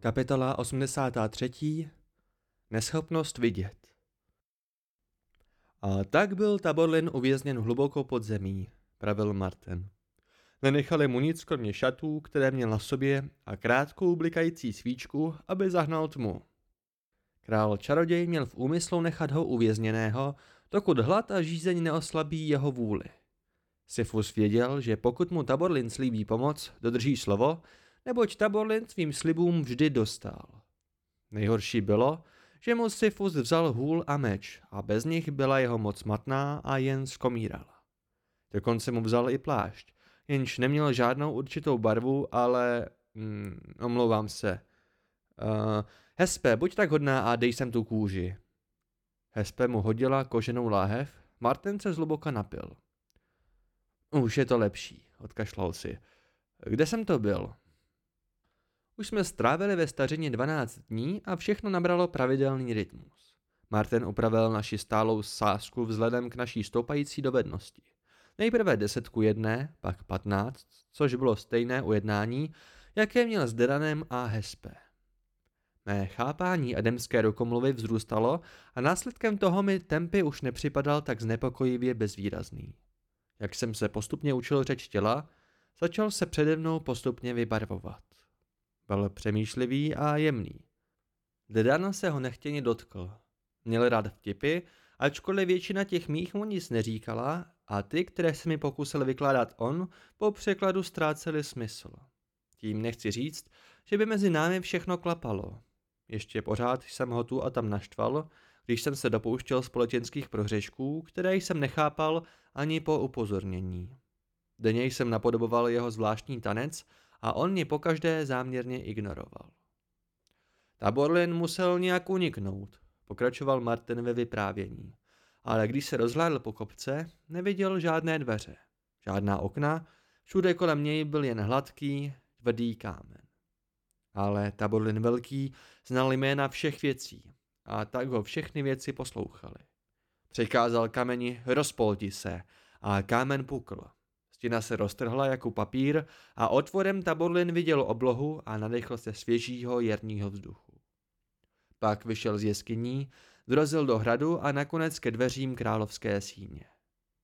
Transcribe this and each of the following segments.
Kapitola 83. Neschopnost vidět. A tak byl Taborlin uvězněn hluboko pod zemí, pravil Martin. Nenechali mu nic kromě šatů, které měl na sobě a krátkou blikající svíčku, aby zahnal tmu. Král čaroděj měl v úmyslu nechat ho uvězněného, dokud hlad a žízeň neoslabí jeho vůli. Sifus věděl, že pokud mu Taborlin slíbí pomoc, dodrží slovo, neboť Taborlin svým slibům vždy dostal. Nejhorší bylo, že mu Sifus vzal hůl a meč a bez nich byla jeho moc matná a jen skomírala. Dokonce mu vzal i plášť, jenž neměl žádnou určitou barvu, ale... Hmm, omlouvám se. Uh, Hespe, buď tak hodná a dej sem tu kůži. Hespe mu hodila koženou láhev, Martin se zluboka napil. Už je to lepší, odkašlal si. Kde jsem to byl? Už jsme strávili ve stařině 12 dní a všechno nabralo pravidelný rytmus. Martin upravil naši stálou sásku vzhledem k naší stoupající dovednosti. Nejprve desetku jedné, pak patnáct, což bylo stejné ujednání, jaké měl s Deranem a Hespe. Mé chápání ademské rukomluvy vzrůstalo a následkem toho mi tempy už nepřipadal tak znepokojivě bezvýrazný. Jak jsem se postupně učil řeč těla, začal se přede mnou postupně vybarvovat. Byl přemýšlivý a jemný. Dedan se ho nechtěně dotkl. Měl rád vtipy, ačkoliv většina těch mých mu nic neříkala a ty, které se mi pokusil vykládat on, po překladu ztrácely smysl. Tím nechci říct, že by mezi námi všechno klapalo. Ještě pořád jsem ho tu a tam naštval, když jsem se dopouštěl společenských prohřešků, které jsem nechápal ani po upozornění. Denně jsem napodoboval jeho zvláštní tanec a on mě pokaždé záměrně ignoroval. Taborlin musel nějak uniknout, pokračoval Martin ve vyprávění, ale když se rozhlédl po kopce, neviděl žádné dveře, žádná okna, všude kolem něj byl jen hladký, tvrdý kámen. Ale Taborlin Velký znal jména všech věcí a tak ho všechny věci poslouchali. Přikázal kameni rozpolti se a kámen pukl. Stěna se roztrhla jako papír a otvorem Taborlin viděl oblohu a nadechl se svěžího jarního vzduchu. Pak vyšel z jeskyní, dorazil do hradu a nakonec ke dveřím královské síně.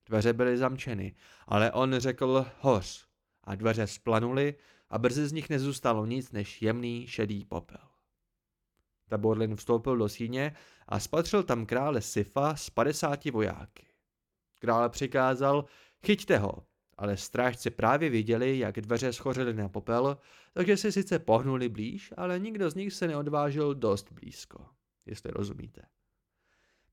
Dveře byly zamčeny, ale on řekl hoř a dveře splanuly a brzy z nich nezůstalo nic než jemný šedý popel. Taborlin vstoupil do síně a spatřil tam krále Sifa s padesáti vojáky. Král přikázal, chyťte ho, ale strážci právě viděli, jak dveře schořily na popel, takže si sice pohnuli blíž, ale nikdo z nich se neodvážil dost blízko, jestli rozumíte.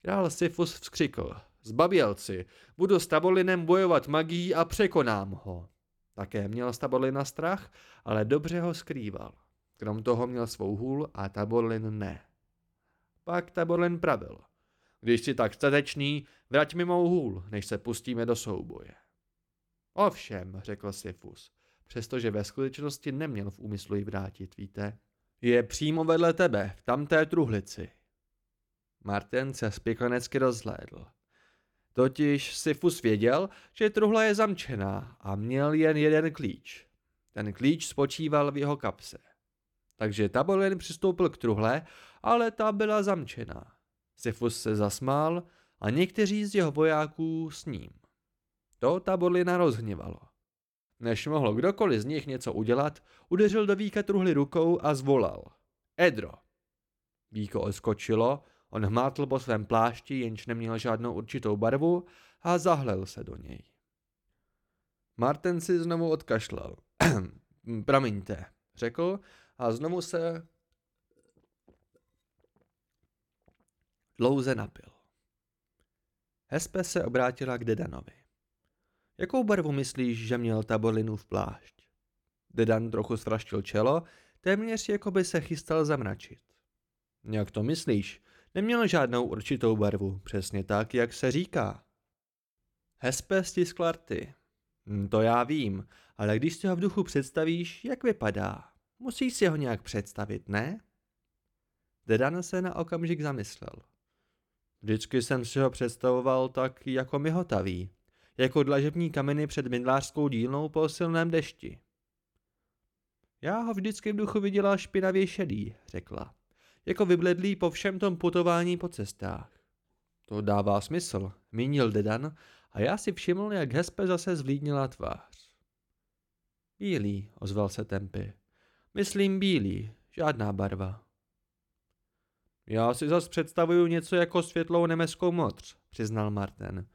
Král Sifus vzkřikl, zbabělci, budu s Taborlinem bojovat magií a překonám ho. Také měl Taborlina strach, ale dobře ho skrýval. Krom toho měl svou hůl a Taborlin ne. Pak Taborlin pravil. Když jsi tak statečný, vrať mi mou hůl, než se pustíme do souboje. Ovšem, řekl Sifus, přestože ve skutečnosti neměl v úmyslu ji vrátit, víte. Je přímo vedle tebe, v tamté truhlici. Martin se spěklenecky rozhlédl. Totiž Sifus věděl, že truhla je zamčená a měl jen jeden klíč. Ten klíč spočíval v jeho kapse. Takže Taborlin přistoupil k truhle, ale ta byla zamčená. Sifus se zasmál a někteří z jeho vojáků s ním. To Taborlina rozhněvalo. Než mohl kdokoliv z nich něco udělat, udeřil do víka truhly rukou a zvolal. Edro. Víko odskočilo, on hmátl po svém plášti, jenž neměl žádnou určitou barvu a zahlel se do něj. Martin si znovu odkašlal. Promiňte, řekl a znovu se dlouze napil. Hespe se obrátila k Dedanovi. Jakou barvu myslíš, že měl Taborlinův plášť? Dedan trochu svraštil čelo, téměř jako by se chystal zamračit. Jak to myslíš? Neměl žádnou určitou barvu, přesně tak, jak se říká. Hespe stiskla rty. Hm, to já vím, ale když si ho v duchu představíš, jak vypadá? Musíš si ho nějak představit, ne? Dedan se na okamžik zamyslel. Vždycky jsem si ho představoval tak jako mihotavý, jako dlažební kameny před mydlářskou dílnou po silném dešti. Já ho vždycky v duchu viděla špinavě šedý, řekla. Jako vybledlý po všem tom putování po cestách. To dává smysl, mínil Dedan a já si všiml, jak Hespe zase zvlídnila tvář. Bílý, ozval se Tempy. Myslím bílý, žádná barva. Já si zas představuju něco jako světlou nemeskou modř, přiznal Martin.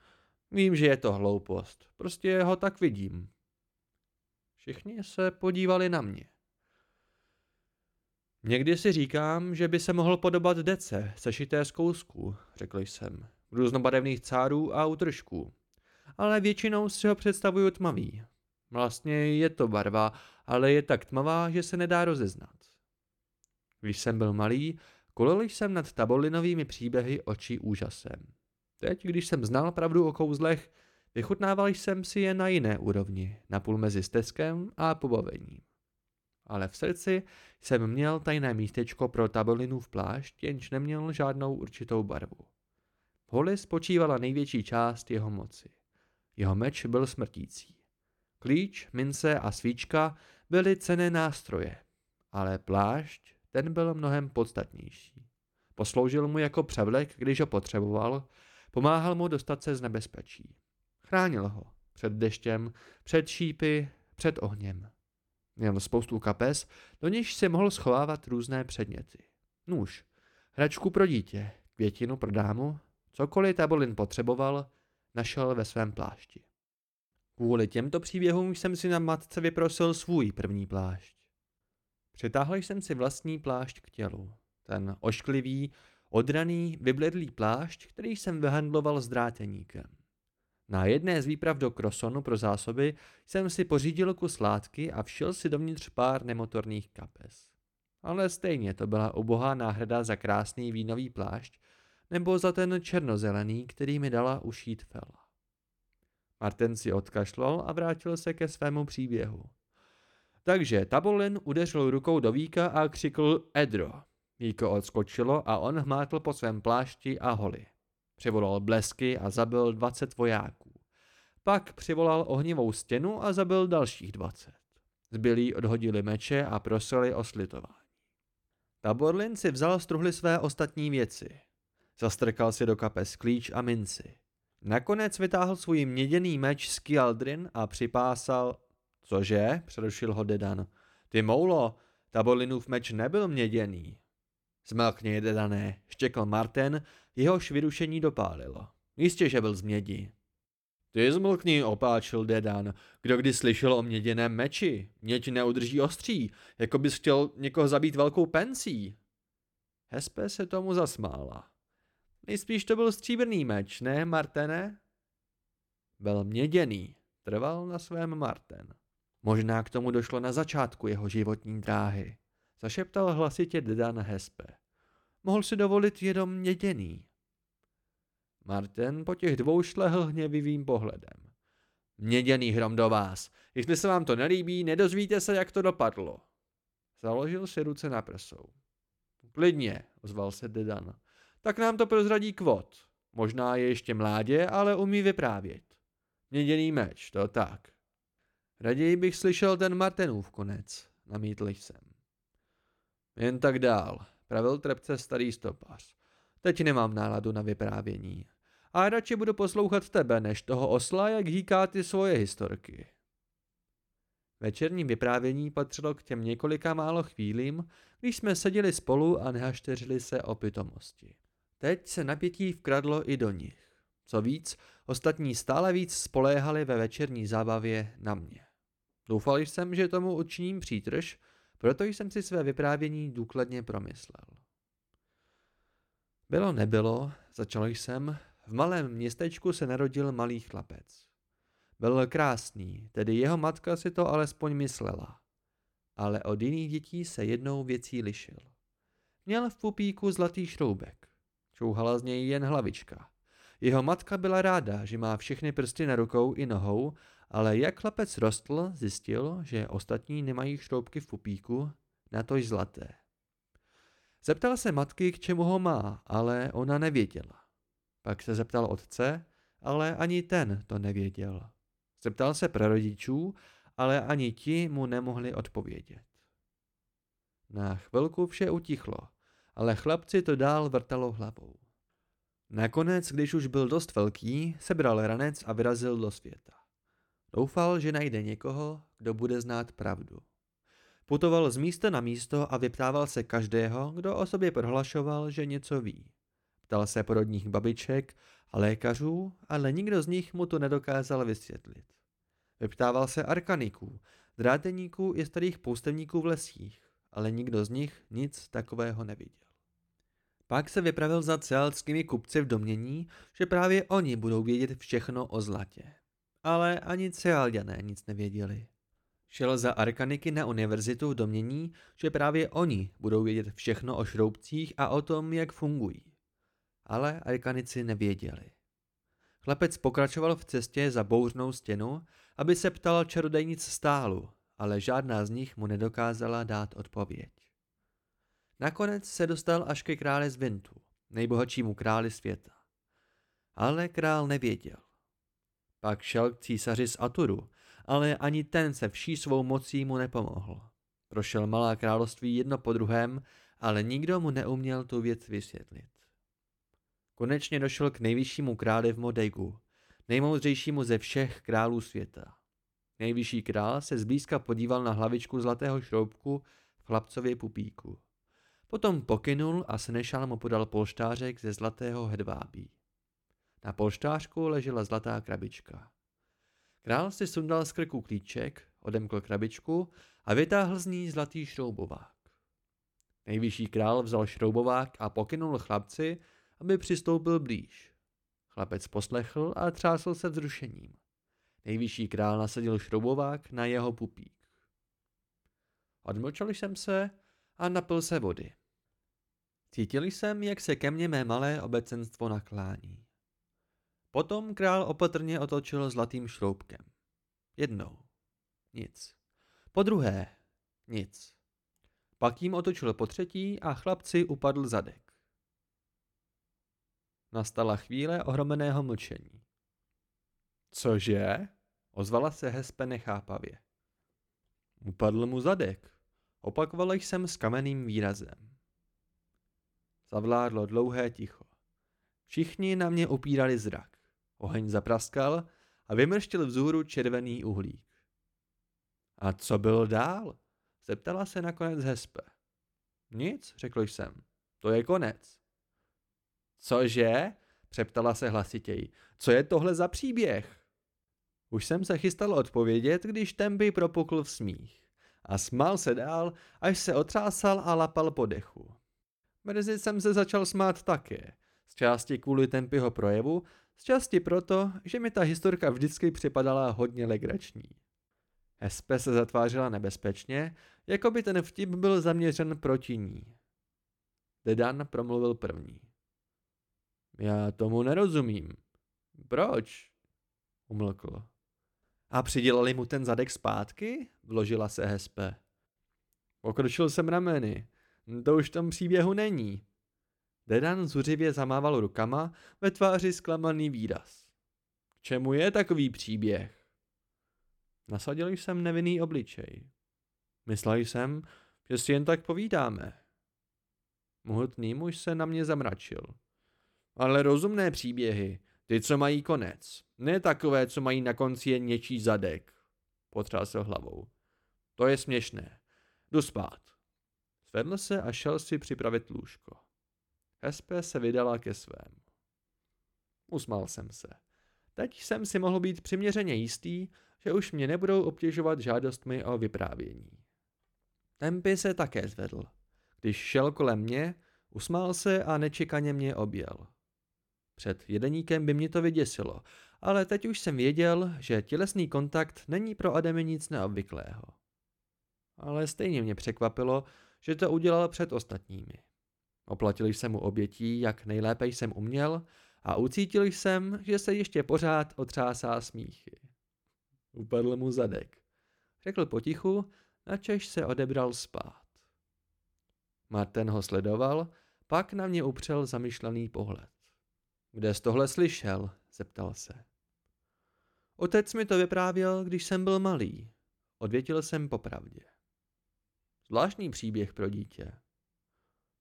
Vím, že je to hloupost, prostě ho tak vidím. Všichni se podívali na mě. Někdy si říkám, že by se mohl podobat dece, sešité z kousků, řekl jsem, různobarevných cárů a utržků. Ale většinou si ho představuju tmavý. Vlastně je to barva, ale je tak tmavá, že se nedá rozeznat. Když jsem byl malý, kulil jsem nad tabolinovými příběhy očí úžasem. Teď, když jsem znal pravdu o kouzlech, vychutnával jsem si je na jiné úrovni, napůl mezi stezkem a pobavením. Ale v srdci jsem měl tajné místečko pro v plášť, jenž neměl žádnou určitou barvu. V holi spočívala největší část jeho moci. Jeho meč byl smrtící. Klíč, mince a svíčka byly cené nástroje, ale plášť, ten byl mnohem podstatnější. Posloužil mu jako převlek, když ho potřeboval, pomáhal mu dostat se z nebezpečí. Chránil ho před deštěm, před šípy, před ohněm. Měl spoustu kapes, do níž si mohl schovávat různé předměty. Nůž, hračku pro dítě, květinu pro dámu, cokoliv Tabolin potřeboval, našel ve svém plášti. Kvůli těmto příběhům jsem si na matce vyprosil svůj první plášť. Přitáhl jsem si vlastní plášť k tělu. Ten ošklivý, odraný, vybledlý plášť, který jsem vyhandloval s dráteníkem. Na jedné z výprav do Krosonu pro zásoby jsem si pořídil kus látky a všel si dovnitř pár nemotorných kapes. Ale stejně to byla ubohá náhrada za krásný vínový plášť nebo za ten černozelený, který mi dala ušít Fela. Martin si odkašlal a vrátil se ke svému příběhu. Takže Tabolin udeřil rukou do Víka a křikl Edro. Víko odskočilo a on hmátl po svém plášti a holi. Přivolal blesky a zabil 20 vojáků. Pak přivolal ohnivou stěnu a zabil dalších 20. Zbylí odhodili meče a prosili o slitování. Taborlin si vzal z truhly své ostatní věci. Zastrkal si do kapes klíč a minci. Nakonec vytáhl svůj měděný meč z Kialdrin a připásal... Cože? Přerušil ho Dedan. Ty moulo, Taborlinův meč nebyl měděný. Zmelkně, Dedané, štěkl Marten Jehož vyrušení dopálilo. Jistě, že byl z mědi. Ty zmlkni, opáčil Dedan. Kdo kdy slyšel o měděném meči? Měď neudrží ostří, jako bys chtěl někoho zabít velkou pensí. Hespe se tomu zasmála. Nejspíš to byl stříbrný meč, ne, Martene? Byl měděný, trval na svém Marten. Možná k tomu došlo na začátku jeho životní dráhy. Zašeptal hlasitě Dedan Hespe mohl si dovolit jenom měděný. Martin po těch dvou šlehl hněvivým pohledem. Měděný hrom do vás. Jestli se vám to nelíbí, nedozvíte se, jak to dopadlo. Založil si ruce na prsou. Klidně, ozval se Dedan. Tak nám to prozradí kvot. Možná je ještě mládě, ale umí vyprávět. Měděný meč, to tak. Raději bych slyšel ten Martinův konec, namítl jsem. Jen tak dál, pravil trepce starý stopař. Teď nemám náladu na vyprávění. A radši budu poslouchat tebe, než toho osla, jak hýká ty svoje historky. Večerní vyprávění patřilo k těm několika málo chvílím, když jsme seděli spolu a nehašteřili se o pitomosti. Teď se napětí vkradlo i do nich. Co víc, ostatní stále víc spoléhali ve večerní zábavě na mě. Doufal jsem, že tomu učiním přítrž, proto jsem si své vyprávění důkladně promyslel. Bylo nebylo, začal jsem, v malém městečku se narodil malý chlapec. Byl krásný, tedy jeho matka si to alespoň myslela. Ale od jiných dětí se jednou věcí lišil. Měl v pupíku zlatý šroubek. Čouhala z něj jen hlavička. Jeho matka byla ráda, že má všechny prsty na rukou i nohou ale jak chlapec rostl, zjistil, že ostatní nemají šroubky v pupíku, natož zlaté. Zeptal se matky, k čemu ho má, ale ona nevěděla. Pak se zeptal otce, ale ani ten to nevěděl. Zeptal se prarodičů, ale ani ti mu nemohli odpovědět. Na chvilku vše utichlo, ale chlapci to dál vrtalo hlavou. Nakonec, když už byl dost velký, sebral ranec a vyrazil do světa. Doufal, že najde někoho, kdo bude znát pravdu. Putoval z místa na místo a vyptával se každého, kdo o sobě prohlašoval, že něco ví. Ptal se porodních babiček a lékařů, ale nikdo z nich mu to nedokázal vysvětlit. Vyptával se arkaniků, dráteníků i starých poustevníků v lesích, ale nikdo z nich nic takového neviděl. Pak se vypravil za cealskými kupci v domění, že právě oni budou vědět všechno o zlatě. Ale ani cealďané nic nevěděli. Šel za arkaniky na univerzitu v domění, že právě oni budou vědět všechno o šroubcích a o tom, jak fungují. Ale arkanici nevěděli. Chlapec pokračoval v cestě za bouřnou stěnu, aby se ptal čarodejnic stálu, ale žádná z nich mu nedokázala dát odpověď. Nakonec se dostal až ke králi z Vintu, nejbohatšímu králi světa. Ale král nevěděl. Pak šel k císaři z Aturu, ale ani ten se vší svou mocí mu nepomohl. Prošel malá království jedno po druhém, ale nikdo mu neuměl tu věc vysvětlit. Konečně došel k nejvyššímu králi v Modegu, nejmoudřejšímu ze všech králů světa. Nejvyšší král se zblízka podíval na hlavičku zlatého šroubku v chlapcově pupíku. Potom pokynul a Senešál mu podal polštářek ze zlatého hedvábí. Na polštářku ležela zlatá krabička. Král si sundal z krku klíček, odemkl krabičku a vytáhl z ní zlatý šroubovák. Nejvyšší král vzal šroubovák a pokynul chlapci, aby přistoupil blíž. Chlapec poslechl a třásl se vzrušením. Nejvyšší král nasadil šroubovák na jeho pupík. Odmlčel jsem se a napil se vody. Cítil jsem, jak se ke mně mé malé obecenstvo naklání. Potom král opatrně otočil zlatým šroubkem. Jednou. Nic. Po druhé. Nic. Pak jim otočil po třetí a chlapci upadl zadek. Nastala chvíle ohromeného mlčení. Cože? Ozvala se Hespe nechápavě. Upadl mu zadek. Opakoval jsem s kamenným výrazem. Zavládlo dlouhé ticho. Všichni na mě upírali zrak. Oheň zapraskal a vymrštil vzhůru červený uhlík. A co bylo dál? Zeptala se nakonec Hespe. Nic, řekl jsem. To je konec. Cože? Přeptala se hlasitěji. Co je tohle za příběh? Už jsem se chystal odpovědět, když Tempy propukl v smích. A smál se dál, až se otřásal a lapal po dechu. Brzy jsem se začal smát také. Z části kvůli Tempyho projevu, z části proto, že mi ta historka vždycky připadala hodně legrační. Espe se zatvářila nebezpečně, jako by ten vtip byl zaměřen proti ní. Dedan promluvil první. Já tomu nerozumím. Proč? Umlkl. A přidělali mu ten zadek zpátky? Vložila se Hespe. Okročil jsem rameny. To už v tom příběhu není. Dedan zuřivě zamával rukama, ve tváři zklamaný výraz. K čemu je takový příběh? Nasadil jsem nevinný obličej. Myslel jsem, že si jen tak povídáme. Mohutný muž se na mě zamračil. Ale rozumné příběhy, ty, co mají konec. Ne takové, co mají na konci jen něčí zadek. Potřásl hlavou. To je směšné. Jdu spát. Zvedl se a šel si připravit lůžko. Hespe se vydala ke svému. Usmál jsem se. Teď jsem si mohl být přiměřeně jistý, že už mě nebudou obtěžovat žádostmi o vyprávění. Tempy se také zvedl. Když šel kolem mě, usmál se a nečekaně mě objel. Před jedeníkem by mě to vyděsilo, ale teď už jsem věděl, že tělesný kontakt není pro Ademy nic neobvyklého. Ale stejně mě překvapilo, že to udělal před ostatními. Oplatil jsem mu obětí, jak nejlépe jsem uměl a ucítil jsem, že se ještě pořád otřásá smíchy. Upadl mu zadek. Řekl potichu, načež se odebral spát. Martin ho sledoval, pak na mě upřel zamyšlený pohled. Kde jsi tohle slyšel? zeptal se. Otec mi to vyprávěl, když jsem byl malý. Odvětil jsem popravdě. Zvláštní příběh pro dítě.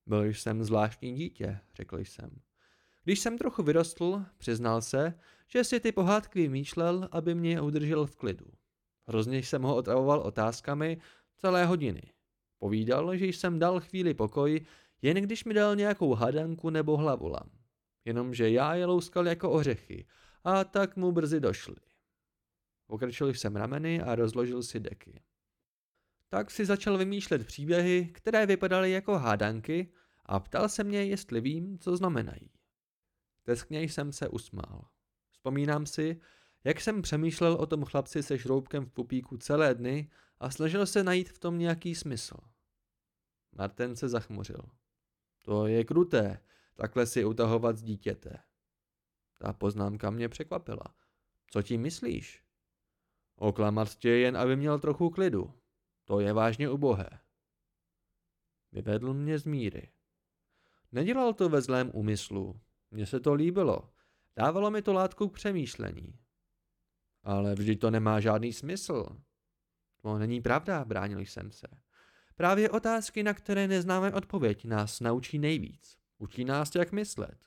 Byl jsem zvláštní dítě, řekl jsem. Když jsem trochu vyrostl, přiznal se, že si ty pohádky vymýšlel, aby mě udržel v klidu. Hrozně jsem ho otravoval otázkami celé hodiny. Povídal, že jsem dal chvíli pokoj, jen když mi dal nějakou hadanku nebo hlavolam. Jenomže já je louskal jako ořechy a tak mu brzy došli. Pokrčil jsem rameny a rozložil si deky. Tak si začal vymýšlet příběhy, které vypadaly jako hádanky a ptal se mě, jestli vím, co znamenají. Teskně jsem se usmál. Vzpomínám si, jak jsem přemýšlel o tom chlapci se šroubkem v pupíku celé dny a snažil se najít v tom nějaký smysl. Martin se zachmuřil. To je kruté, takhle si utahovat z dítěte. Ta poznámka mě překvapila. Co tím myslíš? Oklamat tě jen, aby měl trochu klidu. To je vážně ubohé. Vyvedl mě z míry. Nedělal to ve zlém úmyslu. Mně se to líbilo. Dávalo mi to látku k přemýšlení. Ale vždyť to nemá žádný smysl. To není pravda, bránil jsem se. Právě otázky, na které neznáme odpověď, nás naučí nejvíc. Učí nás, jak myslet.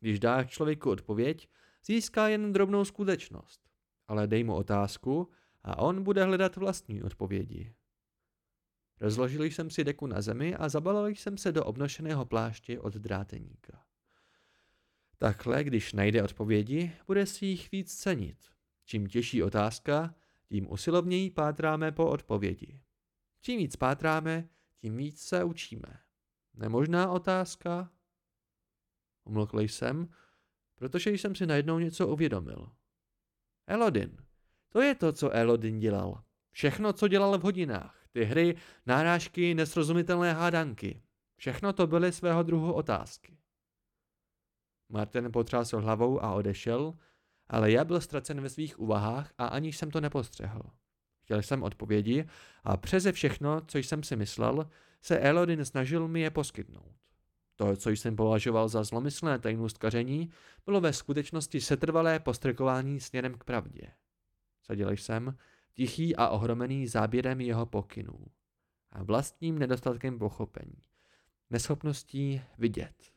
Když dáš člověku odpověď, získá jen drobnou skutečnost. Ale dej mu otázku a on bude hledat vlastní odpovědi. Rozložil jsem si deku na zemi a zabalil jsem se do obnošeného pláště od dráteníka. Takhle, když najde odpovědi, bude si jich víc cenit. Čím těžší otázka, tím usilovněji pátráme po odpovědi. Čím víc pátráme, tím víc se učíme. Nemožná otázka? Umlkl jsem, protože jsem si najednou něco uvědomil. Elodin. To je to, co Elodin dělal. Všechno, co dělal v hodinách. Ty hry, nárážky, nesrozumitelné hádanky. Všechno to byly svého druhu otázky. Martin potřásl hlavou a odešel, ale já byl ztracen ve svých úvahách a ani jsem to nepostřehl. Chtěl jsem odpovědi a přeze všechno, co jsem si myslel, se Elodin snažil mi je poskytnout. To, co jsem považoval za zlomyslné tajnůstkaření, bylo ve skutečnosti setrvalé postrkování směrem k pravdě. Seděl jsem, tichý a ohromený záběrem jeho pokynů a vlastním nedostatkem pochopení, neschopností vidět.